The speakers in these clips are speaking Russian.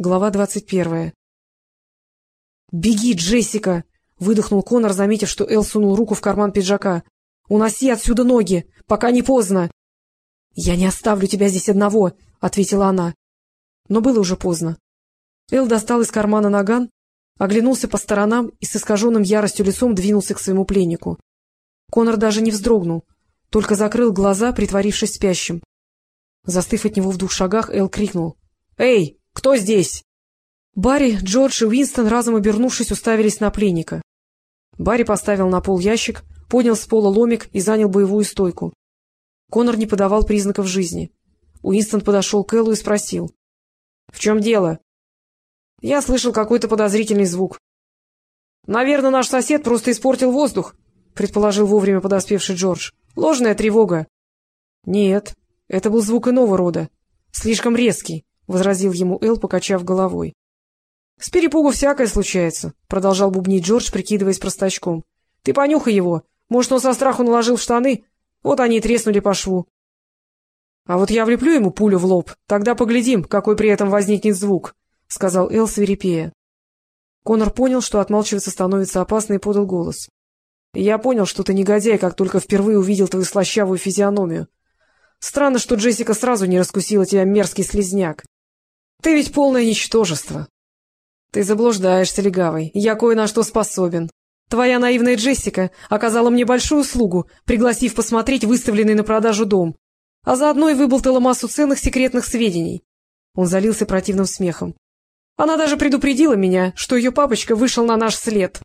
Глава двадцать первая. «Беги, Джессика!» — выдохнул Конор, заметив, что Эл сунул руку в карман пиджака. «Уноси отсюда ноги, пока не поздно!» «Я не оставлю тебя здесь одного!» — ответила она. Но было уже поздно. Эл достал из кармана наган, оглянулся по сторонам и с искаженным яростью лицом двинулся к своему пленнику. Конор даже не вздрогнул, только закрыл глаза, притворившись спящим. Застыв от него в двух шагах, Эл крикнул. «Эй, кто здесь? Барри, Джордж и Уинстон, разом обернувшись, уставились на пленника. Барри поставил на пол ящик, поднял с пола ломик и занял боевую стойку. Конор не подавал признаков жизни. Уинстон подошел к Эллу и спросил. — В чем дело? — Я слышал какой-то подозрительный звук. — Наверное, наш сосед просто испортил воздух, — предположил вовремя подоспевший Джордж. — Ложная тревога. — Нет, это был звук иного рода, слишком резкий. — возразил ему Эл, покачав головой. — С перепугу всякое случается, — продолжал бубнить Джордж, прикидываясь простачком. — Ты понюхай его. Может, он со страху наложил штаны? Вот они и треснули по шву. — А вот я влеплю ему пулю в лоб, тогда поглядим, какой при этом возникнет звук, — сказал Эл свирепея. Конор понял, что отмалчиваться становится опасно, и подал голос. — Я понял, что ты негодяй, как только впервые увидел твою слащавую физиономию. Странно, что Джессика сразу не раскусила тебя мерзкий слезняк. Ты ведь полное ничтожество. Ты заблуждаешься, легавый. Я кое на что способен. Твоя наивная Джессика оказала мне большую услугу, пригласив посмотреть выставленный на продажу дом, а заодно и выболтала массу ценных секретных сведений. Он залился противным смехом. Она даже предупредила меня, что ее папочка вышел на наш след.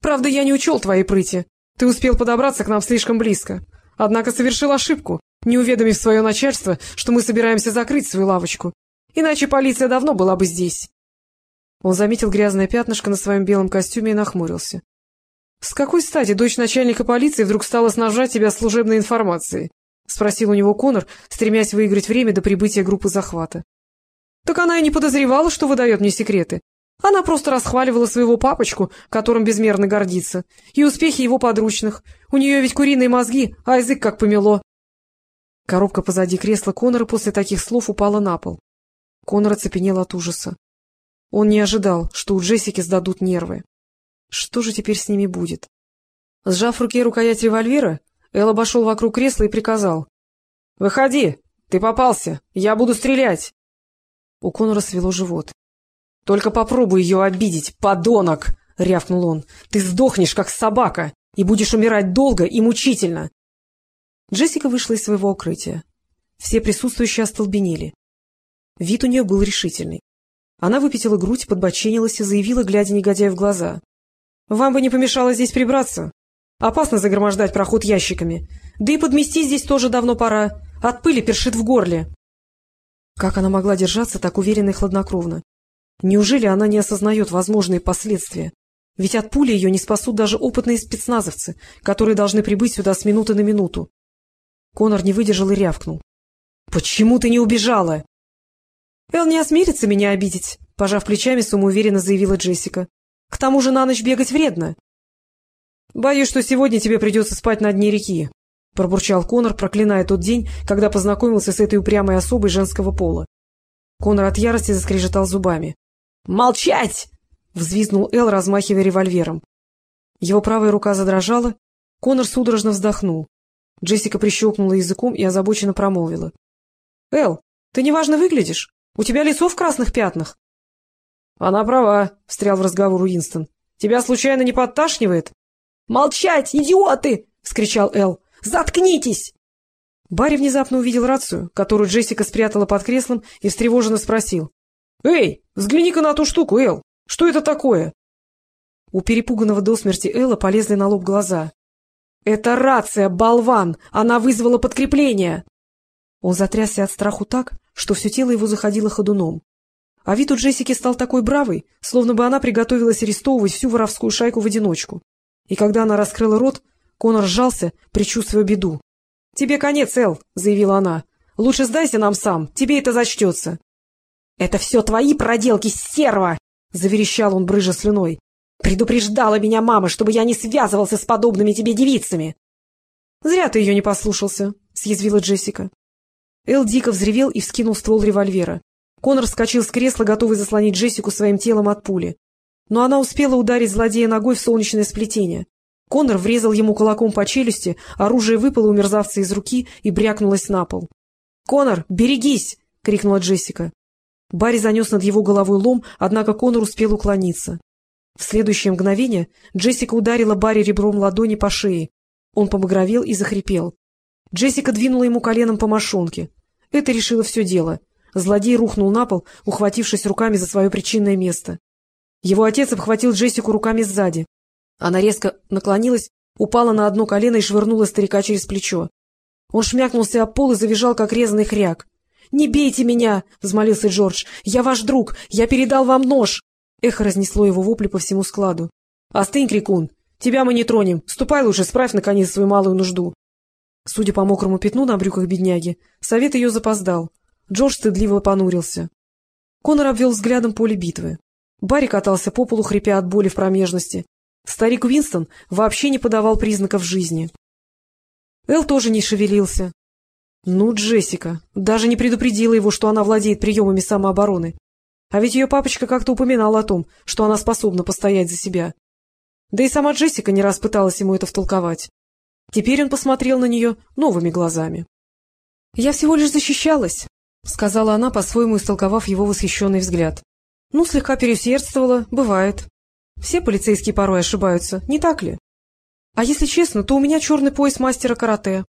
Правда, я не учел твоей прыти. Ты успел подобраться к нам слишком близко. Однако совершил ошибку, не уведомив свое начальство, что мы собираемся закрыть свою лавочку Иначе полиция давно была бы здесь. Он заметил грязное пятнышко на своем белом костюме и нахмурился. — С какой стати дочь начальника полиции вдруг стала снабжать тебя служебной информацией? — спросил у него Конор, стремясь выиграть время до прибытия группы захвата. — Так она и не подозревала, что выдает мне секреты. Она просто расхваливала своего папочку, которым безмерно гордится, и успехи его подручных. У нее ведь куриные мозги, а язык как помело. Коробка позади кресла Конора после таких слов упала на пол. Конор оцепенел от ужаса. Он не ожидал, что у Джессики сдадут нервы. Что же теперь с ними будет? Сжав в руке рукоять револьвера, Эл обошел вокруг кресла и приказал. — Выходи! Ты попался! Я буду стрелять! У Конора свело живот. — Только попробуй ее обидеть, подонок! — рявкнул он. — Ты сдохнешь, как собака, и будешь умирать долго и мучительно! Джессика вышла из своего укрытия. Все присутствующие остолбенели. Вид у нее был решительный. Она выпятила грудь, подбоченилась и заявила, глядя негодяю в глаза. — Вам бы не помешало здесь прибраться. Опасно загромождать проход ящиками. Да и подмести здесь тоже давно пора. От пыли першит в горле. Как она могла держаться так уверенно и хладнокровно? Неужели она не осознает возможные последствия? Ведь от пули ее не спасут даже опытные спецназовцы, которые должны прибыть сюда с минуты на минуту. Конор не выдержал и рявкнул. — Почему ты не убежала? — Эл не осмелится меня обидеть, — пожав плечами, самоуверенно заявила Джессика. — К тому же на ночь бегать вредно. — Боюсь, что сегодня тебе придется спать на дне реки, — пробурчал Конор, проклиная тот день, когда познакомился с этой упрямой особой женского пола. Конор от ярости заскрежетал зубами. «Молчать — взвизнул Эл, размахивая револьвером. Его правая рука задрожала, Конор судорожно вздохнул. Джессика прищелкнула языком и озабоченно промолвила. — Эл, ты неважно выглядишь. У тебя лицо в красных пятнах. — Она права, — встрял в разговор Уинстон. — Тебя случайно не подташнивает? — Молчать, идиоты! — вскричал Эл. — Заткнитесь! Барри внезапно увидел рацию, которую Джессика спрятала под креслом, и встревоженно спросил. — Эй, взгляни-ка на ту штуку, Эл! Что это такое? У перепуганного до смерти Элла полезли на лоб глаза. — Это рация, болван! Она вызвала подкрепление! Он затрясся от страху так, что все тело его заходило ходуном. А вид у Джессики стал такой бравый, словно бы она приготовилась арестовывать всю воровскую шайку в одиночку. И когда она раскрыла рот, Конор сжался, предчувствуя беду. — Тебе конец, Эл, — заявила она. — Лучше сдайся нам сам, тебе это зачтется. — Это все твои проделки, стерва! — заверещал он, брыжа слюной. — Предупреждала меня мама, чтобы я не связывался с подобными тебе девицами. — Зря ты ее не послушался, — съязвила Джессика. Эл дико взревел и вскинул ствол револьвера. Конор вскочил с кресла, готовый заслонить Джессику своим телом от пули. Но она успела ударить злодея ногой в солнечное сплетение. Конор врезал ему кулаком по челюсти, оружие выпало у мерзавца из руки и брякнулось на пол. — Конор, берегись! — крикнула Джессика. Барри занес над его головой лом, однако Конор успел уклониться. В следующее мгновение Джессика ударила Барри ребром ладони по шее. Он побагровел и захрипел. Джессика двинула ему коленом по мошонке. Это решило все дело. Злодей рухнул на пол, ухватившись руками за свое причинное место. Его отец обхватил Джессику руками сзади. Она резко наклонилась, упала на одно колено и швырнула старика через плечо. Он шмякнулся об пол и завизжал, как резанный хряк. — Не бейте меня! — взмолился Джордж. — Я ваш друг! Я передал вам нож! Эхо разнесло его вопли по всему складу. — Остынь, крикун! Тебя мы не тронем! Ступай лучше, справь, наконец, свою малую нужду! Судя по мокрому пятну на брюках бедняги, совет ее запоздал. Джордж стыдливо понурился. Конор обвел взглядом поле битвы. Барри катался по полу, хрипя от боли в промежности. Старик Уинстон вообще не подавал признаков жизни. Эл тоже не шевелился. Ну, Джессика, даже не предупредила его, что она владеет приемами самообороны. А ведь ее папочка как-то упоминал о том, что она способна постоять за себя. Да и сама Джессика не раз пыталась ему это втолковать. Теперь он посмотрел на нее новыми глазами. — Я всего лишь защищалась, — сказала она, по-своему истолковав его восхищенный взгляд. — Ну, слегка переусердствовала, бывает. Все полицейские порой ошибаются, не так ли? А если честно, то у меня черный пояс мастера карате.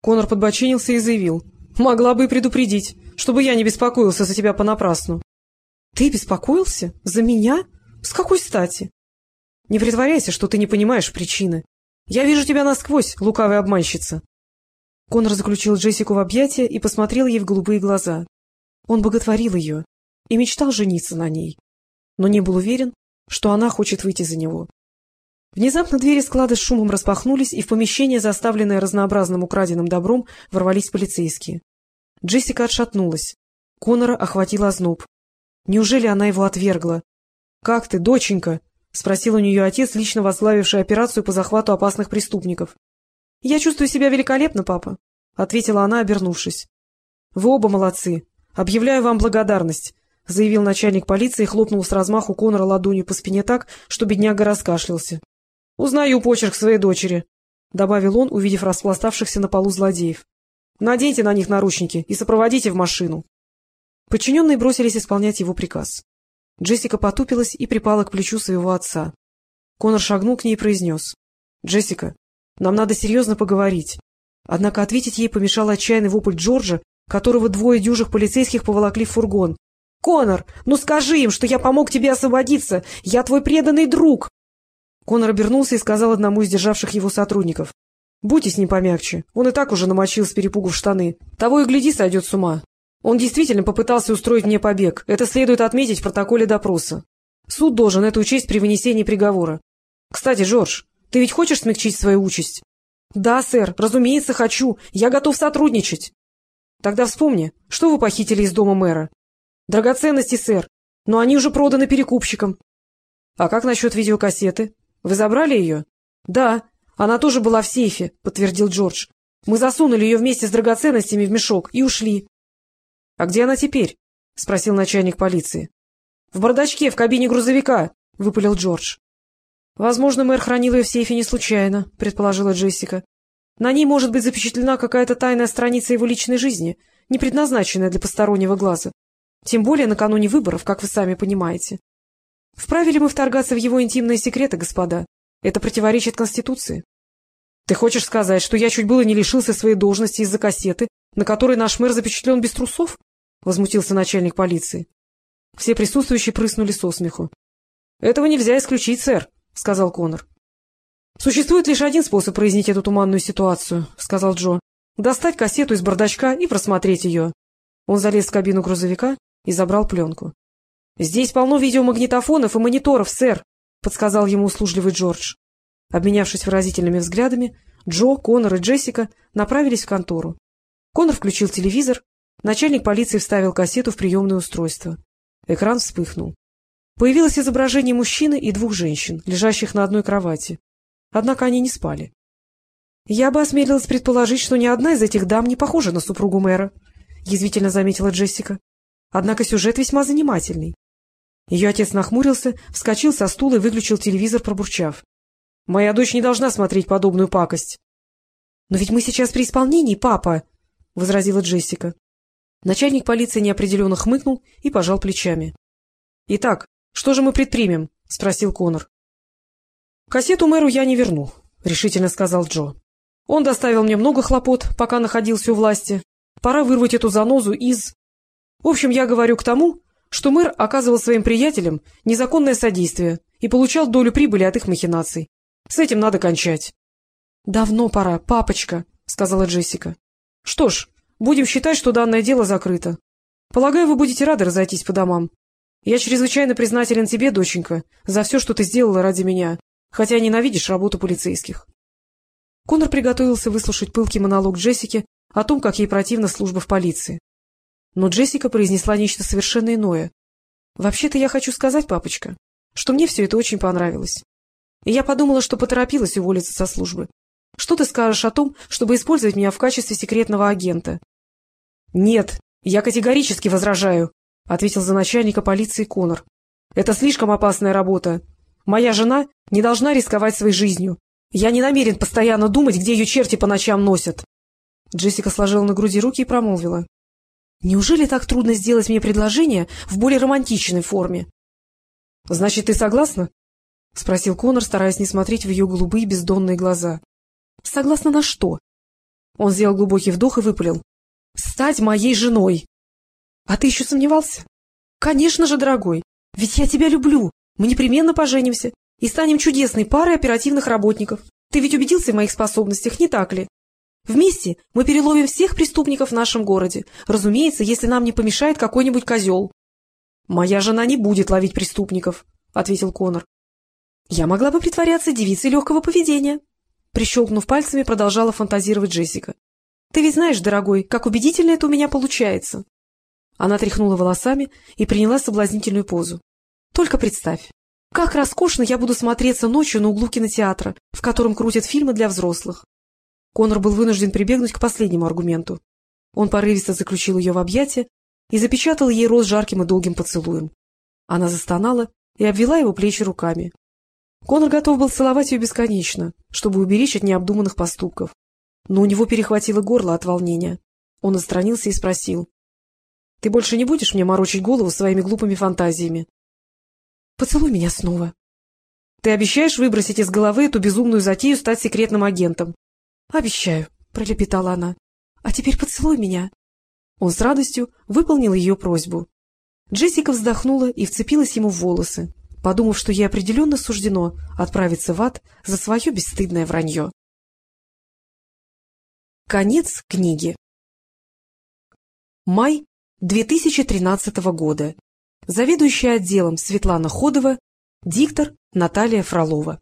Конор подбочинился и заявил. — Могла бы и предупредить, чтобы я не беспокоился за тебя понапрасну. — Ты беспокоился? За меня? С какой стати? Не притворяйся, что ты не понимаешь причины. Я вижу тебя насквозь, лукавая обманщица. Конор заключил Джессику в объятия и посмотрел ей в голубые глаза. Он боготворил ее и мечтал жениться на ней, но не был уверен, что она хочет выйти за него. Внезапно двери склада с шумом распахнулись, и в помещение, заставленное разнообразным украденным добром, ворвались полицейские. Джессика отшатнулась. Конора охватил озноб. Неужели она его отвергла? — Как ты, доченька? — спросил у нее отец, лично возглавивший операцию по захвату опасных преступников. — Я чувствую себя великолепно, папа, — ответила она, обернувшись. — Вы оба молодцы. Объявляю вам благодарность, — заявил начальник полиции и хлопнул с размаху Конора ладонью по спине так, что бедняга раскашлялся. — Узнаю почерк своей дочери, — добавил он, увидев распластавшихся на полу злодеев. — Наденьте на них наручники и сопроводите в машину. Подчиненные бросились исполнять его приказ. Джессика потупилась и припала к плечу своего отца. Конор шагнул к ней и произнес. — Джессика, нам надо серьезно поговорить. Однако ответить ей помешал отчаянный вопль Джорджа, которого двое дюжих полицейских поволокли в фургон. — Конор, ну скажи им, что я помог тебе освободиться! Я твой преданный друг! Конор обернулся и сказал одному из державших его сотрудников. — Будьте с ним помягче. Он и так уже намочил с перепугу в штаны. Того и гляди, сойдет с ума. Он действительно попытался устроить мне побег. Это следует отметить в протоколе допроса. Суд должен это учесть при вынесении приговора. Кстати, Джордж, ты ведь хочешь смягчить свою участь? — Да, сэр, разумеется, хочу. Я готов сотрудничать. — Тогда вспомни, что вы похитили из дома мэра? — Драгоценности, сэр, но они уже проданы перекупщикам. — А как насчет видеокассеты? Вы забрали ее? — Да, она тоже была в сейфе, — подтвердил Джордж. Мы засунули ее вместе с драгоценностями в мешок и ушли. — А где она теперь? — спросил начальник полиции. — В бардачке, в кабине грузовика, — выпалил Джордж. — Возможно, мэр хранил ее в сейфе не случайно, — предположила Джессика. На ней может быть запечатлена какая-то тайная страница его личной жизни, не предназначенная для постороннего глаза. Тем более накануне выборов, как вы сами понимаете. Вправе ли мы вторгаться в его интимные секреты, господа? Это противоречит Конституции. Ты хочешь сказать, что я чуть было не лишился своей должности из-за кассеты, на которой наш мэр запечатлен без трусов? — возмутился начальник полиции. Все присутствующие прыснули со смеху. — Этого нельзя исключить, сэр, — сказал Конор. — Существует лишь один способ прояснить эту туманную ситуацию, — сказал Джо. — Достать кассету из бардачка и просмотреть ее. Он залез в кабину грузовика и забрал пленку. — Здесь полно видеомагнитофонов и мониторов, сэр, — подсказал ему услужливый Джордж. Обменявшись выразительными взглядами, Джо, Конор и Джессика направились в контору. Конор включил телевизор, начальник полиции вставил кассету в приемное устройство. Экран вспыхнул. Появилось изображение мужчины и двух женщин, лежащих на одной кровати. Однако они не спали. — Я бы осмелилась предположить, что ни одна из этих дам не похожа на супругу мэра, — язвительно заметила Джессика. Однако сюжет весьма занимательный. Ее отец нахмурился, вскочил со стула и выключил телевизор, пробурчав. — Моя дочь не должна смотреть подобную пакость. — Но ведь мы сейчас при исполнении, папа, — возразила Джессика. Начальник полиции неопределенно хмыкнул и пожал плечами. — Итак, что же мы предпримем? — спросил Конор. — Кассету мэру я не верну, — решительно сказал Джо. — Он доставил мне много хлопот, пока находился у власти. Пора вырвать эту занозу из... В общем, я говорю к тому, что мэр оказывал своим приятелям незаконное содействие и получал долю прибыли от их махинаций. С этим надо кончать. — Давно пора, папочка, — сказала Джессика. — Что ж, будем считать, что данное дело закрыто. Полагаю, вы будете рады разойтись по домам. Я чрезвычайно признателен тебе, доченька, за все, что ты сделала ради меня, хотя ненавидишь работу полицейских. Конор приготовился выслушать пылкий монолог Джессики о том, как ей противна служба в полиции. Но Джессика произнесла нечто совершенно иное. — Вообще-то я хочу сказать, папочка, что мне все это очень понравилось. И я подумала, что поторопилась уволиться со службы. Что ты скажешь о том, чтобы использовать меня в качестве секретного агента? — Нет, я категорически возражаю, — ответил за начальника полиции Конор. — Это слишком опасная работа. Моя жена не должна рисковать своей жизнью. Я не намерен постоянно думать, где ее черти по ночам носят. Джессика сложила на груди руки и промолвила. Неужели так трудно сделать мне предложение в более романтичной форме? — Значит, ты согласна? — спросил Конор, стараясь не смотреть в ее голубые бездонные глаза. — Согласна на что? Он сделал глубокий вдох и выпалил. — Стать моей женой! — А ты еще сомневался? — Конечно же, дорогой, ведь я тебя люблю. Мы непременно поженимся и станем чудесной парой оперативных работников. Ты ведь убедился в моих способностях, не так ли? Вместе мы переловим всех преступников в нашем городе, разумеется, если нам не помешает какой-нибудь козел. — Моя жена не будет ловить преступников, — ответил Конор. — Я могла бы притворяться девицей легкого поведения. Прищелкнув пальцами, продолжала фантазировать Джессика. — Ты ведь знаешь, дорогой, как убедительно это у меня получается. Она тряхнула волосами и приняла соблазнительную позу. — Только представь, как роскошно я буду смотреться ночью на углу кинотеатра, в котором крутят фильмы для взрослых. Конор был вынужден прибегнуть к последнему аргументу. Он порывисто заключил ее в объятия и запечатал ей рот жарким и долгим поцелуем. Она застонала и обвела его плечи руками. Конор готов был целовать ее бесконечно, чтобы уберечь от необдуманных поступков. Но у него перехватило горло от волнения. Он отстранился и спросил. — Ты больше не будешь мне морочить голову своими глупыми фантазиями? — Поцелуй меня снова. — Ты обещаешь выбросить из головы эту безумную затею стать секретным агентом? — Обещаю, — пролепетала она. — А теперь поцелуй меня. Он с радостью выполнил ее просьбу. Джессика вздохнула и вцепилась ему в волосы, подумав, что ей определенно суждено отправиться в ад за свое бесстыдное вранье. Конец книги. Май 2013 года. Заведующая отделом Светлана Ходова, диктор Наталья Фролова.